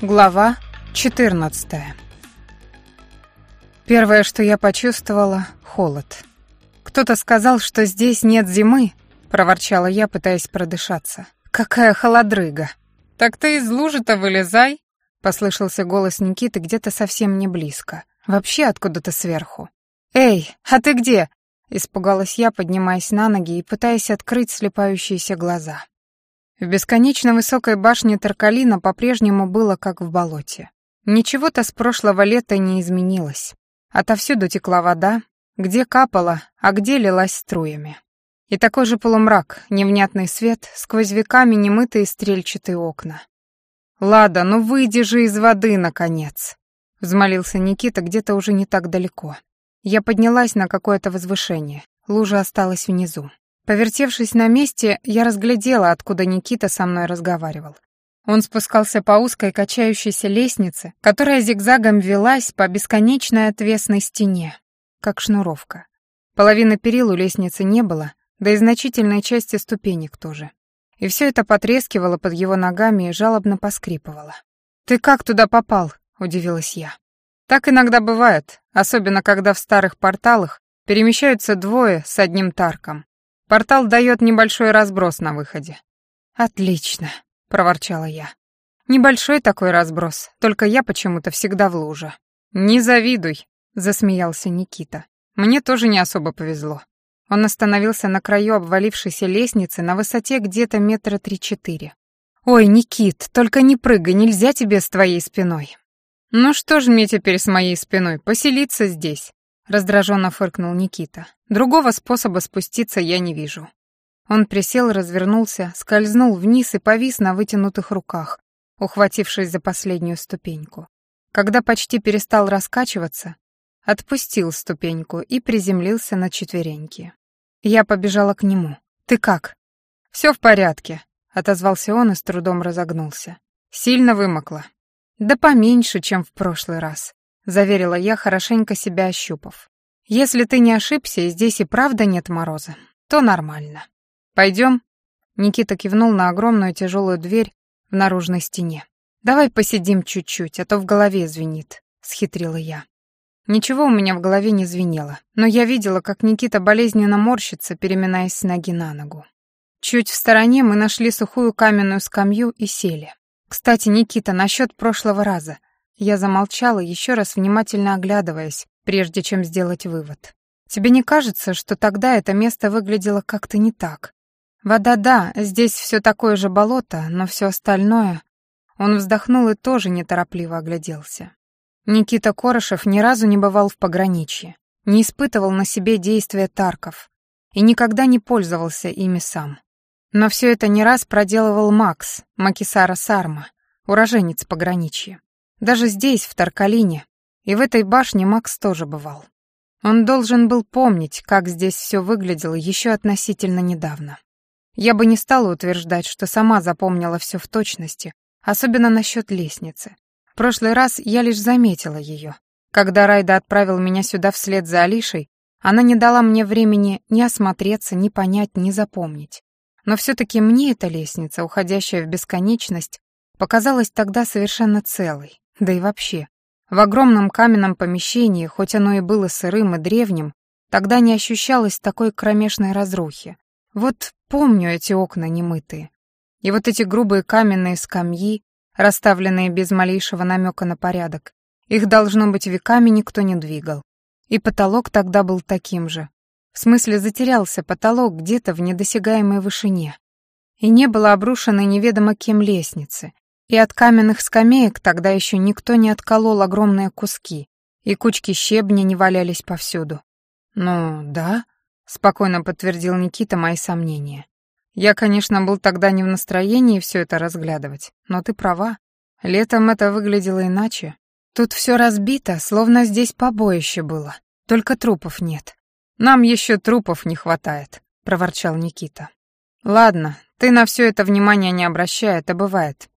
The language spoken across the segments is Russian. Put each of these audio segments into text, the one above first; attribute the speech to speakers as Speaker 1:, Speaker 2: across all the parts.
Speaker 1: Глава 14. Первое, что я почувствовала — холод. «Кто-то сказал, что здесь нет зимы», — проворчала я, пытаясь продышаться. «Какая холодрыга!» «Так ты из лужи-то вылезай!» — послышался голос Никиты где-то совсем не близко. Вообще откуда-то сверху. «Эй, а ты где?» — испугалась я, поднимаясь на ноги и пытаясь открыть слепающиеся глаза. В бесконечно высокой башне Таркалина по-прежнему было как в болоте. Ничего-то с прошлого лета не изменилось. Отовсюду текла вода, где капала, а где лилась струями. И такой же полумрак, невнятный свет, сквозь веками немытые стрельчатые окна. «Лада, ну выйди же из воды, наконец!» — взмолился Никита где-то уже не так далеко. Я поднялась на какое-то возвышение, лужа осталась внизу. Повертевшись на месте, я разглядела, откуда Никита со мной разговаривал. Он спускался по узкой качающейся лестнице, которая зигзагом велась по бесконечной отвесной стене, как шнуровка. Половины перил у лестницы не было, да и значительной части ступенек тоже. И все это потрескивало под его ногами и жалобно поскрипывало. «Ты как туда попал?» — удивилась я. «Так иногда бывает, особенно когда в старых порталах перемещаются двое с одним тарком. Портал дает небольшой разброс на выходе. Отлично, проворчала я. Небольшой такой разброс, только я почему-то всегда в луже. Не завидуй, засмеялся Никита. Мне тоже не особо повезло. Он остановился на краю обвалившейся лестницы на высоте где-то метра три-четыре. «Ой, Никит, только не прыгай, нельзя тебе с твоей спиной». «Ну что ж мне теперь с моей спиной, поселиться здесь?» Раздраженно фыркнул Никита. Другого способа спуститься я не вижу. Он присел, развернулся, скользнул вниз и повис на вытянутых руках, ухватившись за последнюю ступеньку. Когда почти перестал раскачиваться, отпустил ступеньку и приземлился на четвереньки. Я побежала к нему. «Ты как?» «Все в порядке», — отозвался он и с трудом разогнулся. «Сильно вымокла». «Да поменьше, чем в прошлый раз заверила я, хорошенько себя ощупав. Если ты не ошибся, и здесь и правда нет мороза, то нормально. Пойдем? Никита кивнул на огромную тяжелую дверь в наружной стене. Давай посидим чуть-чуть, а то в голове звенит, схитрила я. Ничего у меня в голове не звенело, но я видела, как Никита болезненно морщится, переминаясь с ноги на ногу. Чуть в стороне мы нашли сухую каменную скамью и сели. Кстати, Никита, насчет прошлого раза. Я замолчала, еще раз внимательно оглядываясь, прежде чем сделать вывод. Тебе не кажется, что тогда это место выглядело как-то не так? Вода, да, здесь все такое же болото, но все остальное... Он вздохнул и тоже неторопливо огляделся. Никита Корошев ни разу не бывал в пограничье, не испытывал на себе действия тарков и никогда не пользовался ими сам. Но все это не раз проделывал Макс, Макисара Сарма, уроженец пограничья. Даже здесь, в Таркалине, и в этой башне Макс тоже бывал. Он должен был помнить, как здесь все выглядело еще относительно недавно. Я бы не стала утверждать, что сама запомнила все в точности, особенно насчет лестницы. В прошлый раз я лишь заметила ее. Когда Райда отправил меня сюда вслед за Алишей, она не дала мне времени ни осмотреться, ни понять, ни запомнить. Но все-таки мне эта лестница, уходящая в бесконечность, показалась тогда совершенно целой, да и вообще, в огромном каменном помещении, хоть оно и было сырым и древним, тогда не ощущалось такой кромешной разрухи. Вот помню эти окна немытые. И вот эти грубые каменные скамьи, расставленные без малейшего намека на порядок, их, должно быть, веками никто не двигал. И потолок тогда был таким же. В смысле, затерялся потолок где-то в недосягаемой вышине. И не было обрушенной неведомо кем лестницы, и от каменных скамеек тогда еще никто не отколол огромные куски, и кучки щебня не валялись повсюду. «Ну, да», — спокойно подтвердил Никита мои сомнения. «Я, конечно, был тогда не в настроении все это разглядывать, но ты права. Летом это выглядело иначе. Тут все разбито, словно здесь побоище было, только трупов нет. Нам еще трупов не хватает», — проворчал Никита. «Ладно, ты на все это внимание не обращай, это бывает.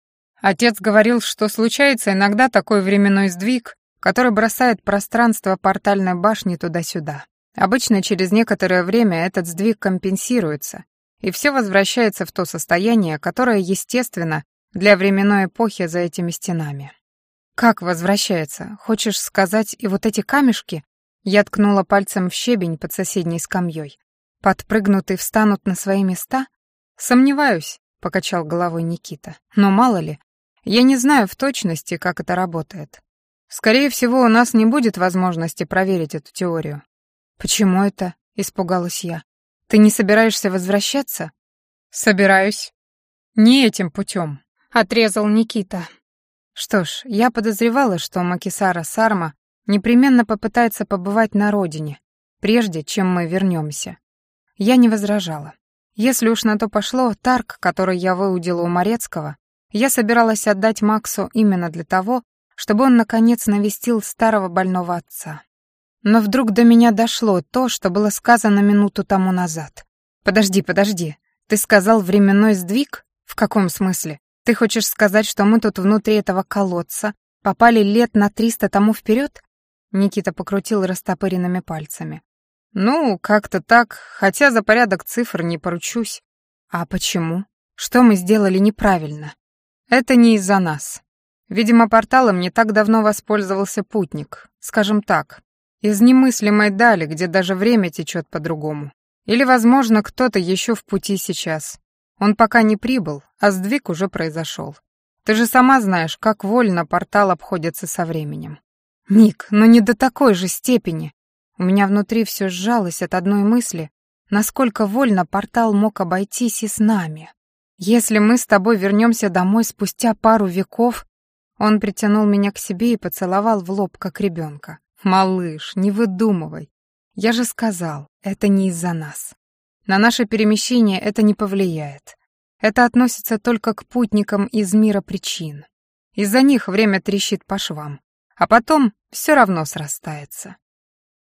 Speaker 1: Отец говорил, что случается иногда такой временной сдвиг, который бросает пространство портальной башни туда-сюда. Обычно через некоторое время этот сдвиг компенсируется, и все возвращается в то состояние, которое, естественно, для временной эпохи за этими стенами. «Как возвращается? Хочешь сказать, и вот эти камешки?» Я ткнула пальцем в щебень под соседней скамьей. «Подпрыгнут и встанут на свои места?» «Сомневаюсь», — покачал головой Никита. «Но мало ли, я не знаю в точности, как это работает. Скорее всего, у нас не будет возможности проверить эту теорию». «Почему это?» — испугалась я. «Ты не собираешься возвращаться?» «Собираюсь. Не этим путем», — отрезал Никита. Что ж, я подозревала, что Макисара Сарма непременно попытается побывать на родине, прежде чем мы вернемся. Я не возражала. Если уж на то пошло, Тарк, который я выудила у Морецкого, я собиралась отдать Максу именно для того, чтобы он, наконец, навестил старого больного отца. Но вдруг до меня дошло то, что было сказано минуту тому назад. «Подожди, подожди. Ты сказал временной сдвиг? В каком смысле? Ты хочешь сказать, что мы тут внутри этого колодца попали лет на триста тому вперед? Никита покрутил растопыренными пальцами. Ну, как-то так, хотя за порядок цифр не поручусь. А почему? Что мы сделали неправильно? Это не из-за нас. Видимо, порталом не так давно воспользовался путник, скажем так, из немыслимой дали, где даже время течет по-другому. Или, возможно, кто-то еще в пути сейчас, он пока не прибыл, а сдвиг уже произошел. Ты же сама знаешь, как вольно портал обходится со временем. Ник, но не до такой же степени. У меня внутри все сжалось от одной мысли, насколько вольно портал мог обойтись и с нами. Если мы с тобой вернемся домой спустя пару веков... Он притянул меня к себе и поцеловал в лоб, как ребенка. «Малыш, не выдумывай. Я же сказал, это не из-за нас. На наше перемещение это не повлияет. Это относится только к путникам из мира причин. Из-за них время трещит по швам, а потом все равно срастается.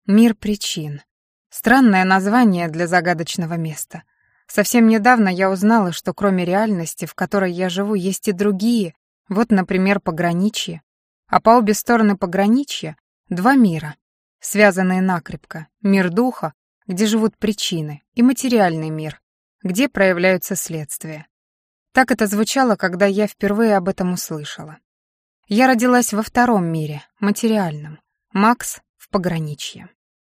Speaker 1: Мир причин. Странное название для загадочного места. Совсем недавно я узнала, что кроме реальности, в которой я живу, есть и другие, вот, например, пограничье. А по обе стороны пограничья — два мира, связанные накрепко. Мир духа где живут причины, и материальный мир, где проявляются следствия. Так это звучало, когда я впервые об этом услышала. Я родилась во втором мире, материальном, Макс в пограничье.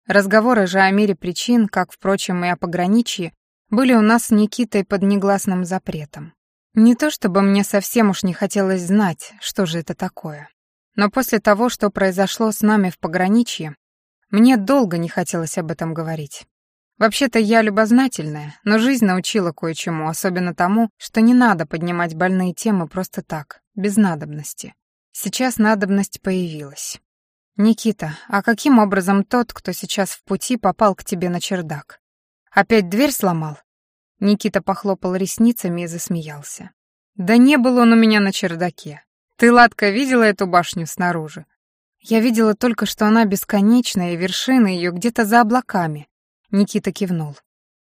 Speaker 1: Разговоры же о мире причин, как, впрочем, и о пограничье, были у нас с Никитой под негласным запретом. Не то чтобы мне совсем уж не хотелось знать, что же это такое. Но после того, что произошло с нами в пограничье, мне долго не хотелось об этом говорить. Вообще-то я любознательная, но жизнь научила кое-чему, особенно тому, что не надо поднимать больные темы просто так, без надобности. Сейчас надобность появилась. «Никита, а каким образом тот, кто сейчас в пути, попал к тебе на чердак? Опять дверь сломал?» Никита похлопал ресницами и засмеялся. «Да не был он у меня на чердаке. Ты, Ладка, видела эту башню снаружи? Я видела только, что она бесконечная, и вершина ее где-то за облаками. Никита кивнул.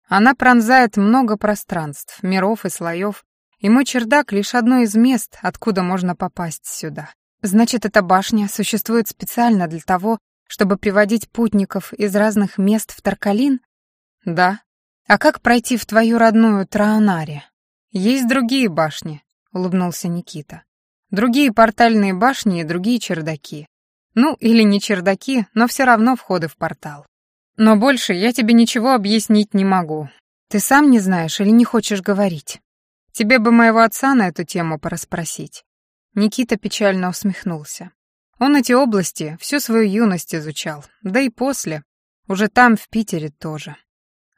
Speaker 1: Она пронзает много пространств, миров и слоев, и мой чердак — лишь одно из мест, откуда можно попасть сюда. Значит, эта башня существует специально для того, чтобы приводить путников из разных мест в Таркалин? Да. А как пройти в твою родную Траанаре? Есть другие башни, улыбнулся Никита. Другие портальные башни и другие чердаки. Ну, или не чердаки, но все равно входы в портал. Но больше я тебе ничего объяснить не могу. Ты сам не знаешь или не хочешь говорить? Тебе бы моего отца на эту тему порасспросить. Никита печально усмехнулся. Он эти области всю свою юность изучал, да и после, уже там, в Питере тоже.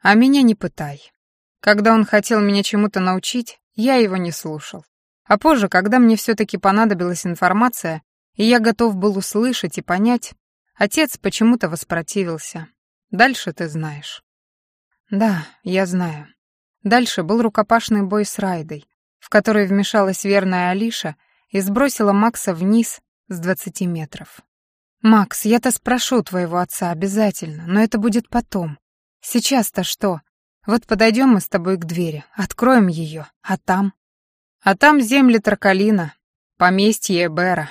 Speaker 1: А меня не пытай. Когда он хотел меня чему-то научить, я его не слушал. А позже, когда мне все-таки понадобилась информация, и я готов был услышать и понять, отец почему-то воспротивился. Дальше ты знаешь. Да, я знаю. Дальше был рукопашный бой с Райдой, в который вмешалась верная Алиша и сбросила Макса вниз с двадцати метров. «Макс, я-то спрошу твоего отца обязательно, но это будет потом. Сейчас-то что? Вот подойдем мы с тобой к двери, откроем ее, а там?» «А там земли Таркалина, поместье Эбера»,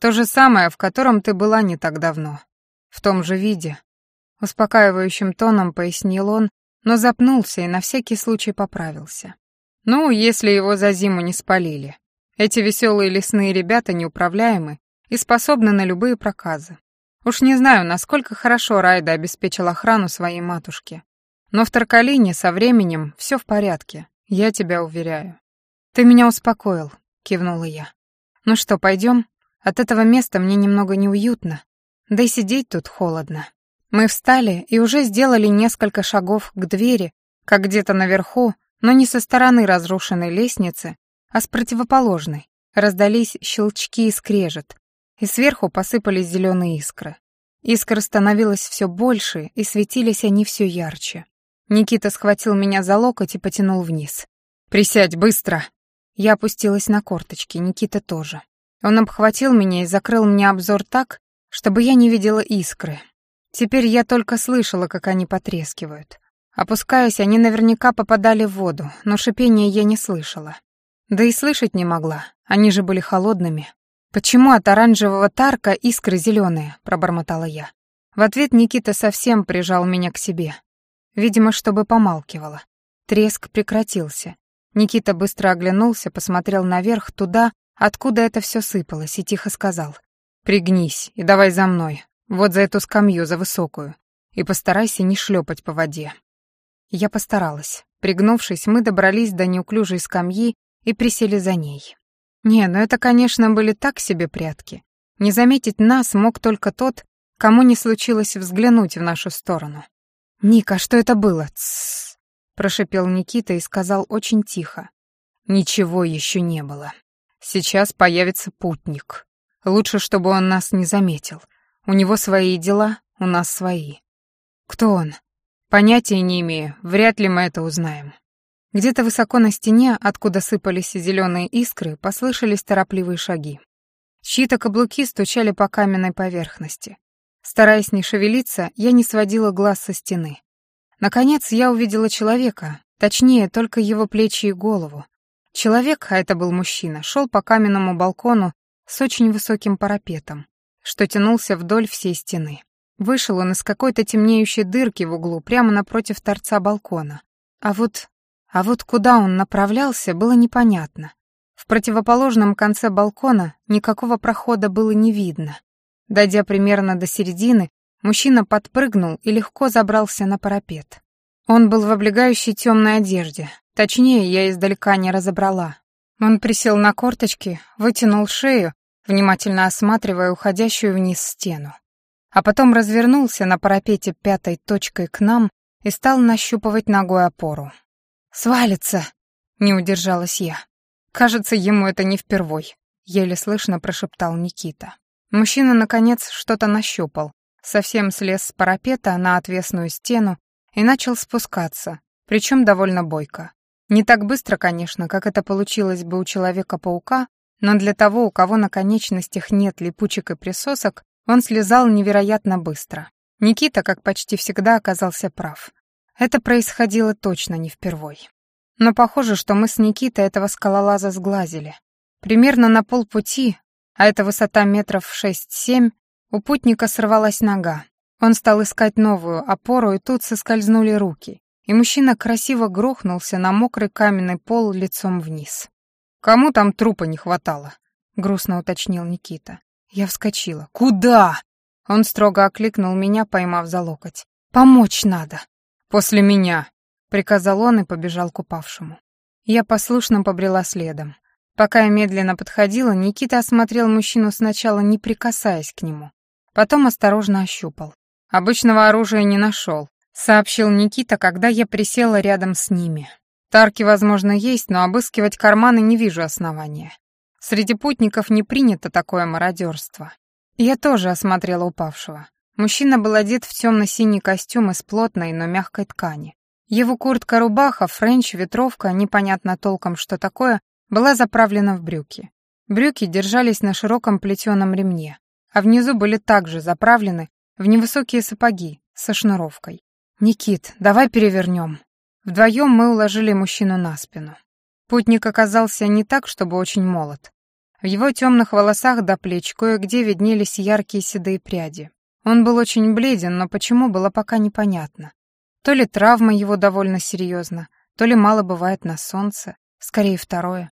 Speaker 1: то же самое, в котором ты была не так давно. В том же виде. Успокаивающим тоном пояснил он, но запнулся и на всякий случай поправился. Ну, если его за зиму не спалили. Эти веселые лесные ребята неуправляемы и способны на любые проказы. Уж не знаю, насколько хорошо Райда обеспечил охрану своей матушке. Но в Таркалине со временем все в порядке, я тебя уверяю. Ты меня успокоил, кивнула я. Ну что, пойдем? От этого места мне немного неуютно, да и сидеть тут холодно. Мы встали и уже сделали несколько шагов к двери, как где-то наверху, но не со стороны разрушенной лестницы, а с противоположной. Раздались щелчки и скрежет, и сверху посыпались зеленые искры. Искр становилось все больше, и светились они все ярче. Никита схватил меня за локоть и потянул вниз. «Присядь, быстро!» Я опустилась на корточки, Никита тоже. Он обхватил меня и закрыл мне обзор так, чтобы я не видела искры. Теперь я только слышала, как они потрескивают. Опускаясь, они наверняка попадали в воду, но шипения я не слышала. Да и слышать не могла, они же были холодными. «Почему от оранжевого тарка искры зеленые?» — пробормотала я. В ответ Никита совсем прижал меня к себе. Видимо, чтобы помалкивала. Треск прекратился. Никита быстро оглянулся, посмотрел наверх, туда, откуда это все сыпалось, и тихо сказал. «Пригнись и давай за мной, вот за эту скамью, за высокую, и постарайся не шлепать по воде». Я постаралась. Пригнувшись, мы добрались до неуклюжей скамьи и присели за ней. Не, ну это, конечно, были так себе прятки. Не заметить нас мог только тот, кому не случилось взглянуть в нашу сторону. «Ника, что это было?» «Тссс», — прошипел Никита и сказал очень тихо. «Ничего еще не было. Сейчас появится путник. Лучше, чтобы он нас не заметил. У него свои дела, у нас свои. Кто он? Понятия не имею, вряд ли мы это узнаем. Где-то высоко на стене, откуда сыпались зеленые искры, послышались торопливые шаги. Чьи-то каблуки стучали по каменной поверхности. Стараясь не шевелиться, я не сводила глаз со стены. Наконец я увидела человека, точнее, только его плечи и голову. Человек, а это был мужчина, шел по каменному балкону с очень высоким парапетом, что тянулся вдоль всей стены. Вышел он из какой-то темнеющей дырки в углу прямо напротив торца балкона. А вот а вот куда он направлялся, было непонятно. В противоположном конце балкона никакого прохода было не видно. Дойдя примерно до середины, мужчина подпрыгнул и легко забрался на парапет. Он был в облегающей темной одежде, точнее, я издалека не разобрала. Он присел на корточки, вытянул шею, внимательно осматривая уходящую вниз стену. А потом развернулся на парапете пятой точкой к нам и стал нащупывать ногой опору. «Свалится!» — не удержалась я. «Кажется, ему это не впервой», — еле слышно прошептал Никита. Мужчина, наконец, что-то нащупал, совсем слез с парапета на отвесную стену и начал спускаться, причем довольно бойко. Не так быстро, конечно, как это получилось бы у Человека-паука, но для того, у кого на конечностях нет липучек и присосок, он слезал невероятно быстро. Никита, как почти всегда, оказался прав. Это происходило точно не впервой. Но похоже, что мы с Никитой этого скалолаза сглазили. Примерно на полпути, а это высота метров шесть-семь, у путника сорвалась нога. Он стал искать новую опору, и тут соскользнули руки, и мужчина красиво грохнулся на мокрый каменный пол лицом вниз. «Кому там трупа не хватало?» — грустно уточнил Никита. Я вскочила. «Куда?» Он строго окликнул меня, поймав за локоть. «Помочь надо!» «После меня», — приказал он и побежал к упавшему. Я послушно побрела следом. Пока я медленно подходила, Никита осмотрел мужчину сначала, не прикасаясь к нему. Потом осторожно ощупал. «Обычного оружия не нашел», — сообщил Никита, когда я присела рядом с ними. «Тарки, возможно, есть, но обыскивать карманы не вижу основания. Среди путников не принято такое мародерство». Я тоже осмотрела упавшего. Мужчина был одет в темно-синий костюм из плотной, но мягкой ткани. Его куртка-рубаха, френч, ветровка, непонятно толком что такое, была заправлена в брюки. Брюки держались на широком плетеном ремне, а внизу были также заправлены в невысокие сапоги со шнуровкой. «Никит, давай перевернем». Вдвоем мы уложили мужчину на спину. Путник оказался не так, чтобы очень молод. В его темных волосах до плеч кое-где виднелись яркие седые пряди. Он был очень бледен, но почему, было пока непонятно. То ли травма его довольно серьезна, то ли мало бывает на солнце, скорее второе.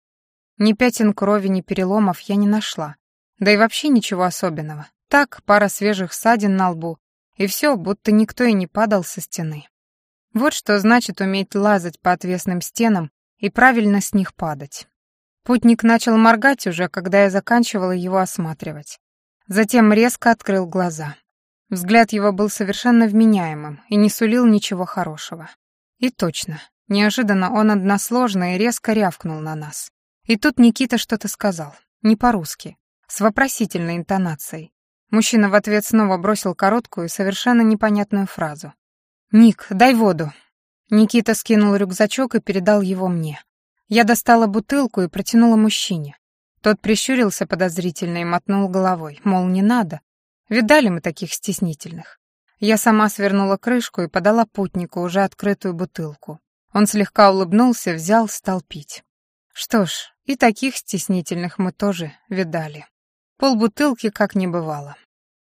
Speaker 1: Ни пятен крови, ни переломов я не нашла. Да и вообще ничего особенного. Так, пара свежих ссадин на лбу, и все, будто никто и не падал со стены. Вот что значит уметь лазать по отвесным стенам и правильно с них падать. Путник начал моргать уже, когда я заканчивала его осматривать. Затем резко открыл глаза. Взгляд его был совершенно вменяемым и не сулил ничего хорошего. И точно, неожиданно он односложно и резко рявкнул на нас. И тут Никита что-то сказал, не по-русски, с вопросительной интонацией. Мужчина в ответ снова бросил короткую, совершенно непонятную фразу. «Ник, дай воду». Никита скинул рюкзачок и передал его мне. Я достала бутылку и протянула мужчине. Тот прищурился подозрительно и мотнул головой, мол, не надо. Видали мы таких стеснительных. Я сама свернула крышку и подала путнику уже открытую бутылку. Он слегка улыбнулся, взял, стал пить. Что ж, и таких стеснительных мы тоже видали. Пол бутылки как не бывало.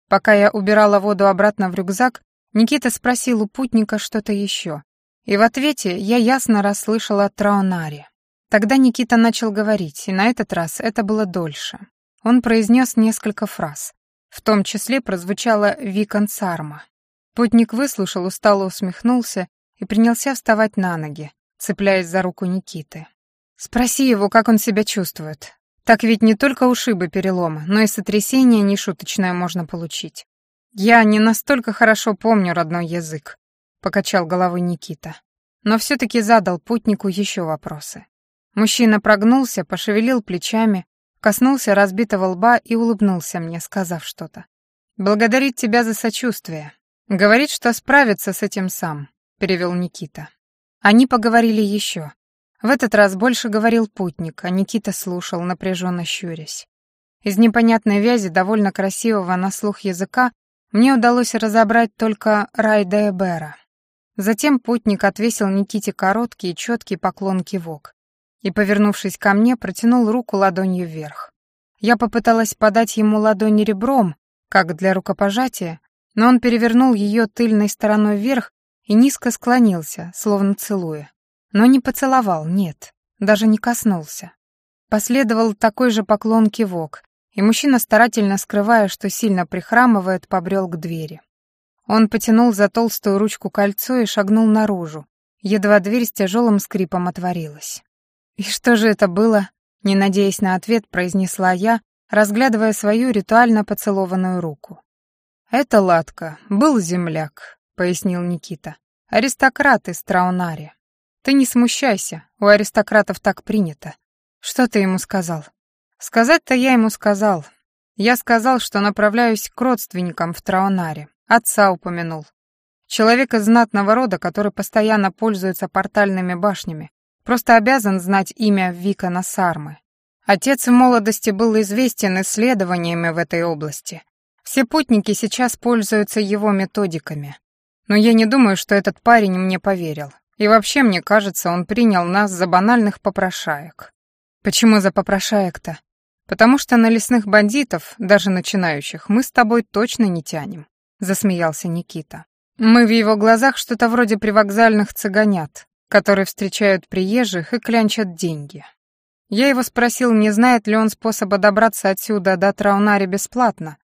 Speaker 1: Пока я убирала воду обратно в рюкзак, Никита спросил у путника что-то еще. И в ответе я ясно расслышала Траонари. Тогда Никита начал говорить, и на этот раз это было дольше. Он произнес несколько фраз. В том числе прозвучало «Викон Сарма». Путник выслушал, устало усмехнулся и принялся вставать на ноги, цепляясь за руку Никиты. «Спроси его, как он себя чувствует. Так ведь не только ушибы перелома, но и сотрясение нешуточное можно получить. Я не настолько хорошо помню родной язык», — покачал головой Никита. Но все-таки задал путнику еще вопросы. Мужчина прогнулся, пошевелил плечами, коснулся разбитого лба и улыбнулся мне, сказав что-то. «Благодарит тебя за сочувствие. Говорит, что справится с этим сам», — перевел Никита. Они поговорили еще. В этот раз больше говорил путник, а Никита слушал, напряженно щурясь. Из непонятной вязи довольно красивого на слух языка мне удалось разобрать только Райда Эбера. Затем путник отвесил Никите короткий и четкий поклон-кивок и, повернувшись ко мне, протянул руку ладонью вверх. Я попыталась подать ему ладонь ребром, как для рукопожатия, но он перевернул ее тыльной стороной вверх и низко склонился, словно целуя. Но не поцеловал, нет, даже не коснулся. Последовал такой же поклон-кивок, и мужчина, старательно скрывая, что сильно прихрамывает, побрел к двери. Он потянул за толстую ручку кольцо и шагнул наружу, едва дверь с тяжелым скрипом отворилась. «И что же это было?» — не надеясь на ответ, произнесла я, разглядывая свою ритуально поцелованную руку. «Это Латка, был земляк», — пояснил Никита. «Аристократ из Траунари. Ты не смущайся, у аристократов так принято. Что ты ему сказал?» «Сказать-то я ему сказал. Я сказал, что направляюсь к родственникам в Траунаре. Отца упомянул. Человек из знатного рода, который постоянно пользуется портальными башнями, Просто обязан знать имя Вика Насармы. Отец в молодости был известен исследованиями в этой области. Все путники сейчас пользуются его методиками. Но я не думаю, что этот парень мне поверил. И вообще, мне кажется, он принял нас за банальных попрошаек. Почему за попрошаек-то? Потому что на лесных бандитов, даже начинающих, мы с тобой точно не тянем, засмеялся Никита. Мы в его глазах что-то вроде привокзальных цыганят, которые встречают приезжих и клянчат деньги. Я его спросил, не знает ли он способа добраться отсюда до Траунари бесплатно,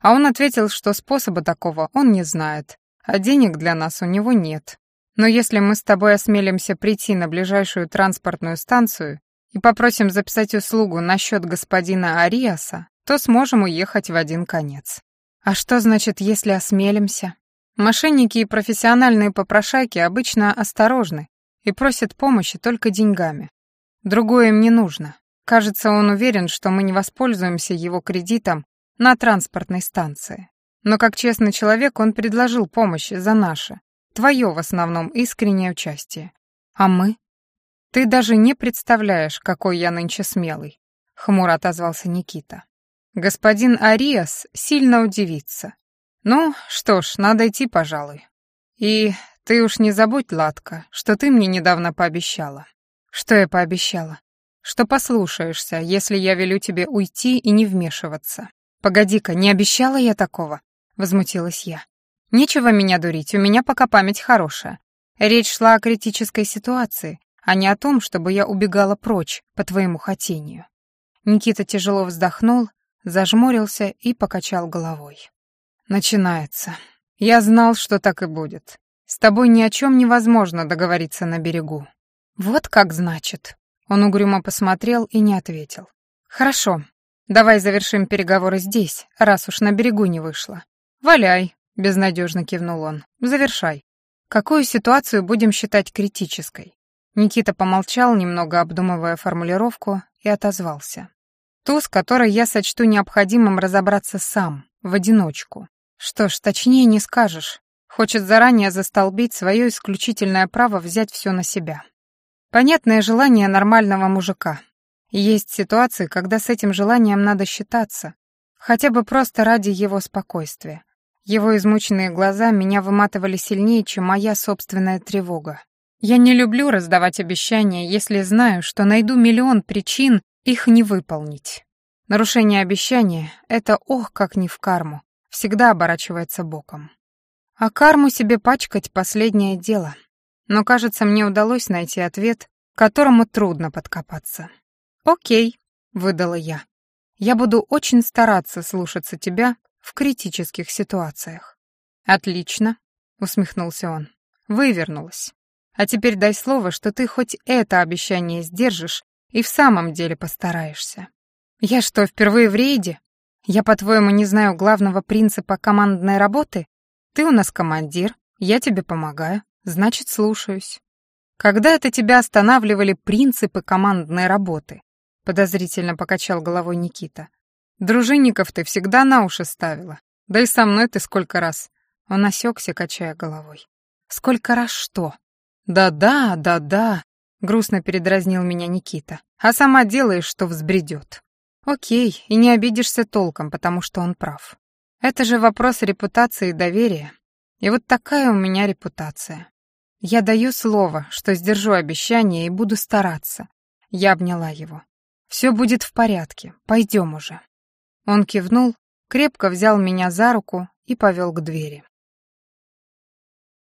Speaker 1: а он ответил, что способа такого он не знает, а денег для нас у него нет. Но если мы с тобой осмелимся прийти на ближайшую транспортную станцию и попросим записать услугу насчет господина Ариаса, то сможем уехать в один конец. А что значит, если осмелимся? Мошенники и профессиональные попрошайки обычно осторожны и просит помощи только деньгами. Другое им не нужно. Кажется, он уверен, что мы не воспользуемся его кредитом на транспортной станции. Но как честный человек он предложил помощь за наше, твое в основном искреннее участие. А мы? Ты даже не представляешь, какой я нынче смелый, хмуро отозвался Никита. Господин Ариас сильно удивится. Ну, что ж, надо идти, пожалуй. И «Ты уж не забудь, Ладка, что ты мне недавно пообещала». «Что я пообещала?» «Что послушаешься, если я велю тебе уйти и не вмешиваться». «Погоди-ка, не обещала я такого?» — возмутилась я. «Нечего меня дурить, у меня пока память хорошая. Речь шла о критической ситуации, а не о том, чтобы я убегала прочь по твоему хотению». Никита тяжело вздохнул, зажмурился и покачал головой. «Начинается. Я знал, что так и будет. С тобой ни о чем невозможно договориться на берегу». «Вот как значит». Он угрюмо посмотрел и не ответил. «Хорошо. Давай завершим переговоры здесь, раз уж на берегу не вышло. Валяй», — безнадежно кивнул он. «Завершай. Какую ситуацию будем считать критической?» Никита помолчал, немного обдумывая формулировку, и отозвался. «Ту, с которой я сочту необходимым разобраться сам, в одиночку. Что ж, точнее не скажешь. Хочет заранее застолбить свое исключительное право взять все на себя. Понятное желание нормального мужика. есть ситуации, когда с этим желанием надо считаться, хотя бы просто ради его спокойствия. Его измученные глаза меня выматывали сильнее, чем моя собственная тревога. Я не люблю раздавать обещания, если знаю, что найду миллион причин их не выполнить. Нарушение обещания — это ох, как не в карму всегда оборачивается боком. А карму себе пачкать — последнее дело. Но, кажется, мне удалось найти ответ, которому трудно подкопаться. «Окей», — выдала я. «Я буду очень стараться слушаться тебя в критических ситуациях». «Отлично», — усмехнулся он. «Вывернулась. А теперь дай слово, что ты хоть это обещание сдержишь и в самом деле постараешься». «Я что, впервые в рейде?» Я, по-твоему, не знаю главного принципа командной работы? Ты у нас командир, я тебе помогаю, значит, слушаюсь. Когда это тебя останавливали принципы командной работы? Подозрительно покачал головой Никита. Дружинников ты всегда на уши ставила. Да и со мной ты сколько раз. Он осекся, качая головой. Сколько раз что? Да-да, да-да, грустно передразнил меня Никита. А сама делаешь, что взбредет. Окей, и не обидишься толком, потому что он прав. Это же вопрос репутации и доверия. И вот такая у меня репутация. Я даю слово, что сдержу обещание и буду стараться. Я обняла его. Все будет в порядке, пойдем уже. Он кивнул, крепко взял меня за руку и повел к двери.